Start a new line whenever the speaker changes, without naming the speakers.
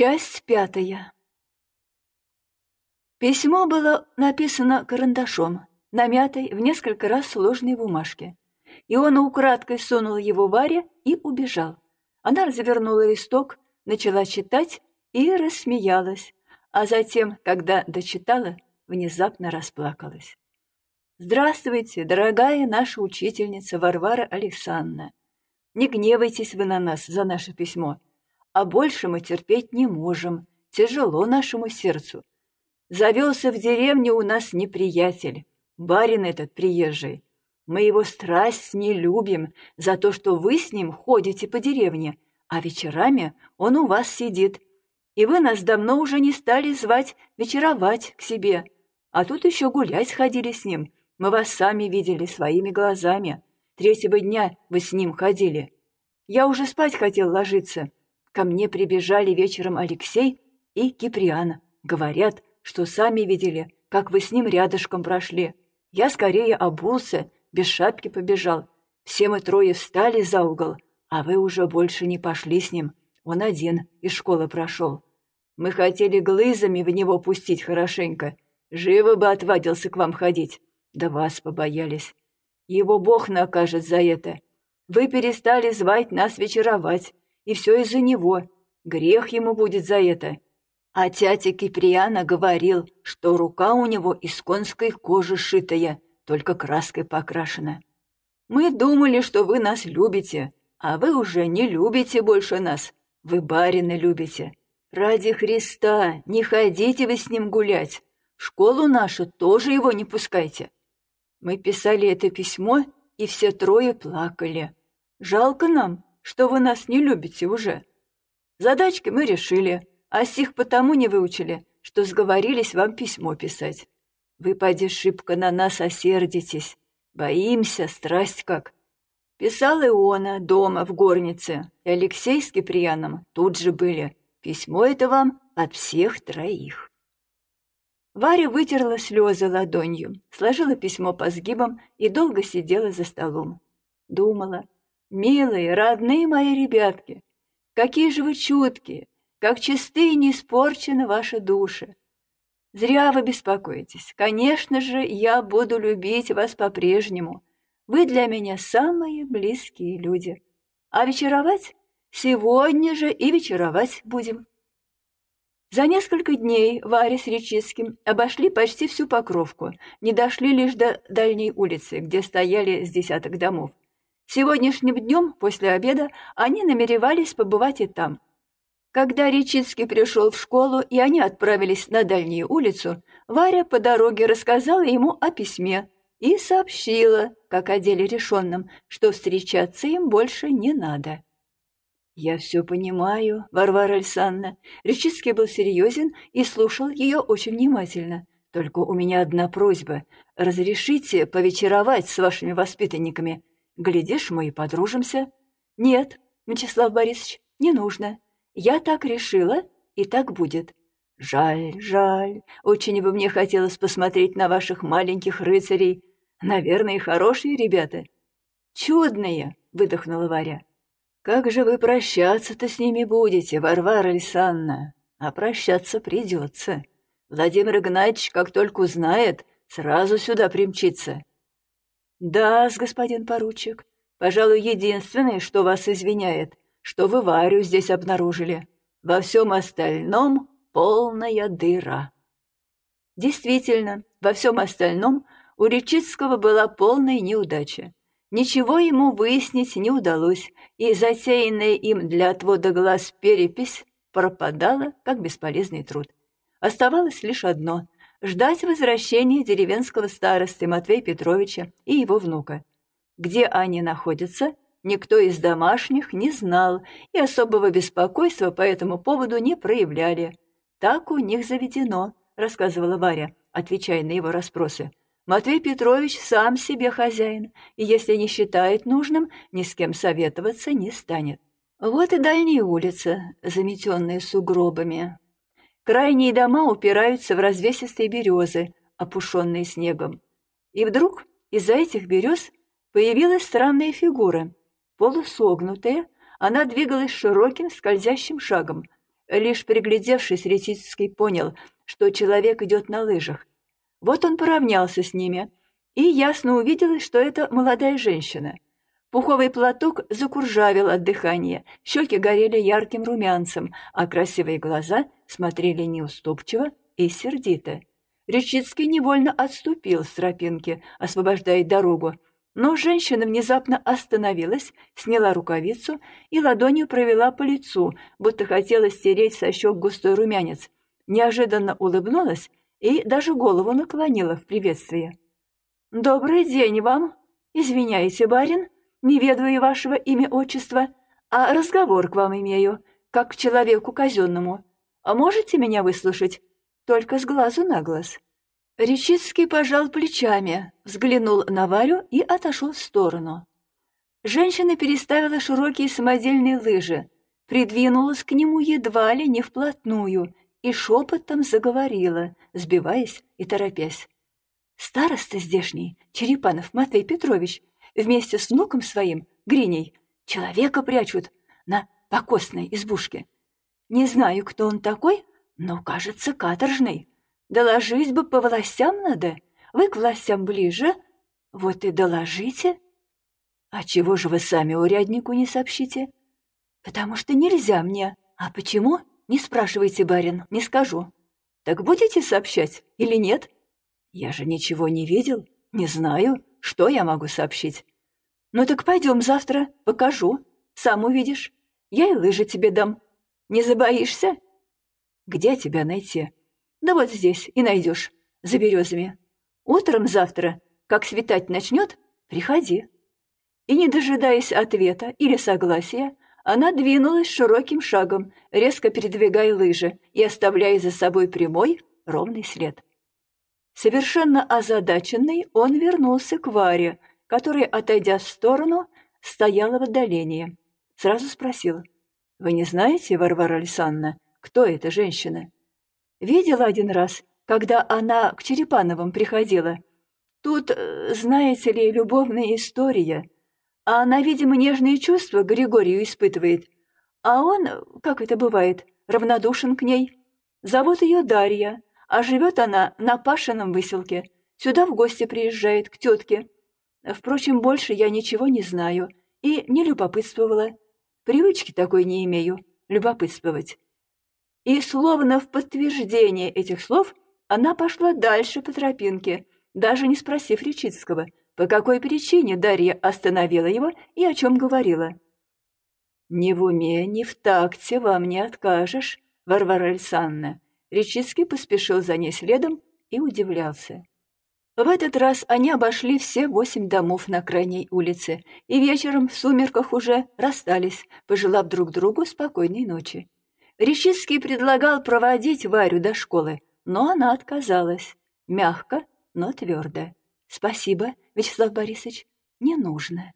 Часть пятая. Письмо было написано карандашом, намятой в несколько раз сложной бумажке. И он украдкой сунул его Варе и убежал. Она развернула листок, начала читать и рассмеялась, а затем, когда дочитала, внезапно расплакалась. «Здравствуйте, дорогая наша учительница Варвара Александровна. Не гневайтесь вы на нас за наше письмо а больше мы терпеть не можем. Тяжело нашему сердцу. Завелся в деревне у нас неприятель, барин этот приезжий. Мы его страсть не любим за то, что вы с ним ходите по деревне, а вечерами он у вас сидит. И вы нас давно уже не стали звать вечеровать к себе. А тут еще гулять ходили с ним. Мы вас сами видели своими глазами. Третьего дня вы с ним ходили. Я уже спать хотел ложиться, Ко мне прибежали вечером Алексей и Киприана. Говорят, что сами видели, как вы с ним рядышком прошли. Я скорее обулся, без шапки побежал. Все мы трое встали за угол, а вы уже больше не пошли с ним. Он один из школы прошел. Мы хотели глызами в него пустить хорошенько. Живо бы отвадился к вам ходить. Да вас побоялись. Его Бог накажет за это. Вы перестали звать нас вечеровать и все из-за него. Грех ему будет за это. А тятя Киприана говорил, что рука у него из конской кожи шитая, только краской покрашена. Мы думали, что вы нас любите, а вы уже не любите больше нас. Вы барина любите. Ради Христа, не ходите вы с ним гулять. В школу нашу тоже его не пускайте. Мы писали это письмо, и все трое плакали. Жалко нам, что вы нас не любите уже. Задачки мы решили, а сих потому не выучили, что сговорились вам письмо писать. Вы, поди, шибко на нас осердитесь. Боимся, страсть как. Писал Иона дома в горнице, и Алексей с Киприяном тут же были. Письмо это вам от всех троих. Варя вытерла слезы ладонью, сложила письмо по сгибам и долго сидела за столом. Думала, Милые, родные мои ребятки, какие же вы чуткие, как чисты и не испорчены ваши души. Зря вы беспокоитесь. Конечно же, я буду любить вас по-прежнему. Вы для меня самые близкие люди. А вечеровать? Сегодня же и вечеровать будем. За несколько дней Варя с Речицким обошли почти всю Покровку, не дошли лишь до дальней улицы, где стояли с десяток домов. Сегодняшним днем, после обеда, они намеревались побывать и там. Когда Речицкий пришел в школу, и они отправились на дальнюю улицу, Варя по дороге рассказала ему о письме и сообщила, как о деле решенном, что встречаться им больше не надо. «Я все понимаю, Варвара Александровна». Речицкий был серьезен и слушал ее очень внимательно. «Только у меня одна просьба. Разрешите повечеровать с вашими воспитанниками. Глядишь, мы и подружимся. Нет, Мячеслав Борисович, не нужно. Я так решила, и так будет. Жаль, жаль. Очень бы мне хотелось посмотреть на ваших маленьких рыцарей. Наверное, хорошие ребята. Чудные, выдохнула Варя. Как же вы прощаться-то с ними будете, Варвара Александровна? А прощаться придется. Владимир Игнатьевич, как только узнает, сразу сюда примчится. «Да, господин поручик. Пожалуй, единственное, что вас извиняет, что вы Варю здесь обнаружили. Во всем остальном полная дыра». Действительно, во всем остальном у Речицкого была полная неудача. Ничего ему выяснить не удалось, и затеянная им для отвода глаз перепись пропадала, как бесполезный труд. Оставалось лишь одно — ждать возвращения деревенского старосты Матвея Петровича и его внука. Где они находятся, никто из домашних не знал и особого беспокойства по этому поводу не проявляли. «Так у них заведено», — рассказывала Варя, отвечая на его расспросы. «Матвей Петрович сам себе хозяин, и если не считает нужным, ни с кем советоваться не станет». Вот и дальняя улица, заметенная сугробами, Крайние дома упираются в развесистые березы, опушенные снегом. И вдруг из-за этих берез появилась странная фигура. Полусогнутая, она двигалась широким скользящим шагом. Лишь приглядевшись, Ретицкий понял, что человек идет на лыжах. Вот он поравнялся с ними, и ясно увидел, что это молодая женщина. Пуховый платок закуржавил от дыхания, щеки горели ярким румянцем, а красивые глаза смотрели неуступчиво и сердито. Речицкий невольно отступил с тропинки, освобождая дорогу, но женщина внезапно остановилась, сняла рукавицу и ладонью провела по лицу, будто хотела стереть со щек густой румянец. Неожиданно улыбнулась и даже голову наклонила в приветствие. «Добрый день вам! Извиняйте, барин, не ведаю вашего имя-отчества, а разговор к вам имею, как к человеку казенному. А можете меня выслушать? Только с глазу на глаз». Речицкий пожал плечами, взглянул на Варю и отошел в сторону. Женщина переставила широкие самодельные лыжи, придвинулась к нему едва ли не вплотную и шепотом заговорила, сбиваясь и торопясь. Староста здешний, Черепанов Матвей Петрович, вместе с внуком своим, Гриней, человека прячут на покосной избушке. Не знаю, кто он такой, но, кажется, каторжный. Доложить бы по властям надо. Вы к властям ближе. Вот и доложите. А чего же вы сами уряднику не сообщите? Потому что нельзя мне. А почему? Не спрашивайте, барин, не скажу. Так будете сообщать или нет? Я же ничего не видел, не знаю, что я могу сообщить. Ну так пойдем завтра, покажу. Сам увидишь. Я и лыжи тебе дам. Не забоишься? Где тебя найти? Да вот здесь и найдешь, за березами. Утром завтра, как светать начнет, приходи». И, не дожидаясь ответа или согласия, она двинулась широким шагом, резко передвигая лыжи и оставляя за собой прямой, ровный след. Совершенно озадаченный, он вернулся к Варе, которая, отойдя в сторону, стояла в отдалении. Сразу спросил, «Вы не знаете, Варвара Александровна, кто эта женщина?» Видела один раз, когда она к Черепановым приходила. Тут, э, знаете ли, любовная история. А она, видимо, нежные чувства Григорию испытывает. А он, как это бывает, равнодушен к ней. Зовут ее Дарья, а живет она на Пашином выселке. Сюда в гости приезжает, к тетке. Впрочем, больше я ничего не знаю и не любопытствовала. Привычки такой не имею, любопытствовать. И словно в подтверждение этих слов она пошла дальше по тропинке, даже не спросив Речицкого, по какой причине Дарья остановила его и о чем говорила. «Ни в уме, ни в такте вам не откажешь, Варвара Александровна». Речицкий поспешил за ней следом и удивлялся. В этот раз они обошли все восемь домов на крайней улице и вечером в сумерках уже расстались, пожелав друг другу спокойной ночи. Рещицкий предлагал проводить Варю до школы, но она отказалась. Мягко, но твердо. «Спасибо, Вячеслав Борисович, не нужно».